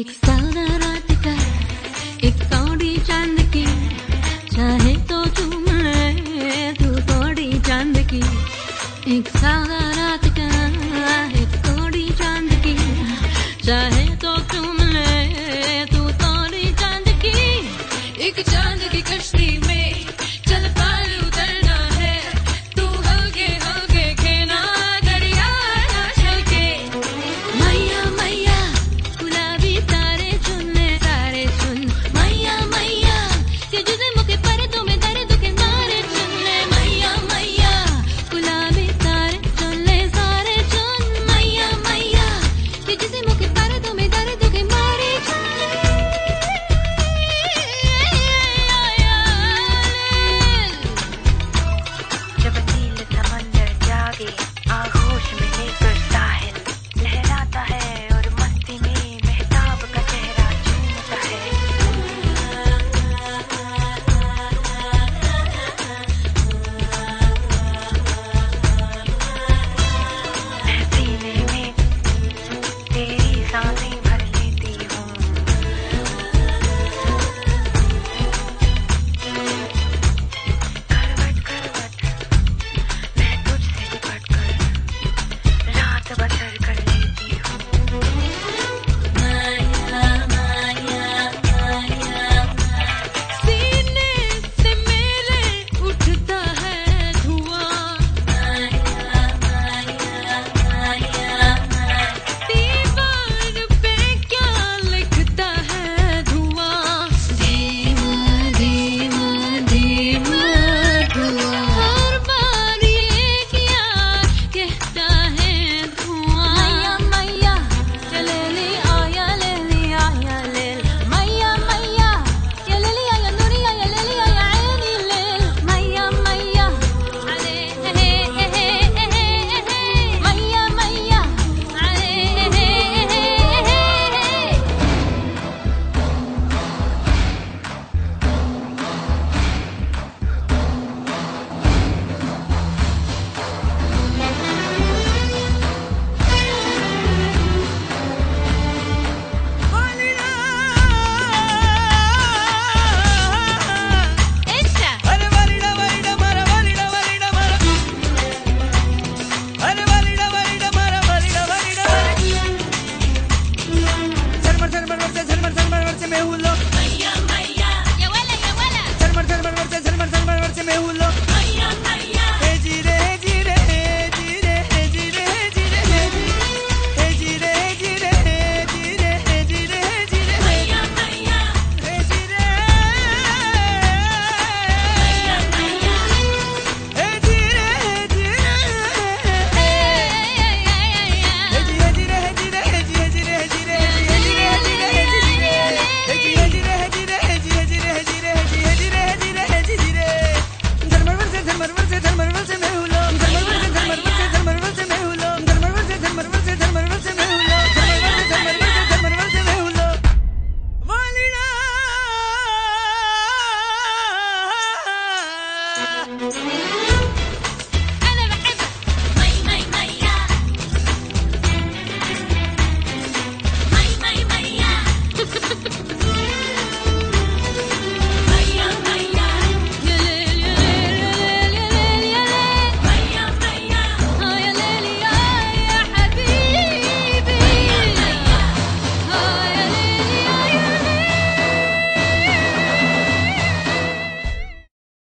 एक सारा रात का, एक सौड़ी चाँद की। चाहे तो चूम तू सौड़ी चाँद की। एक सारा Bobby.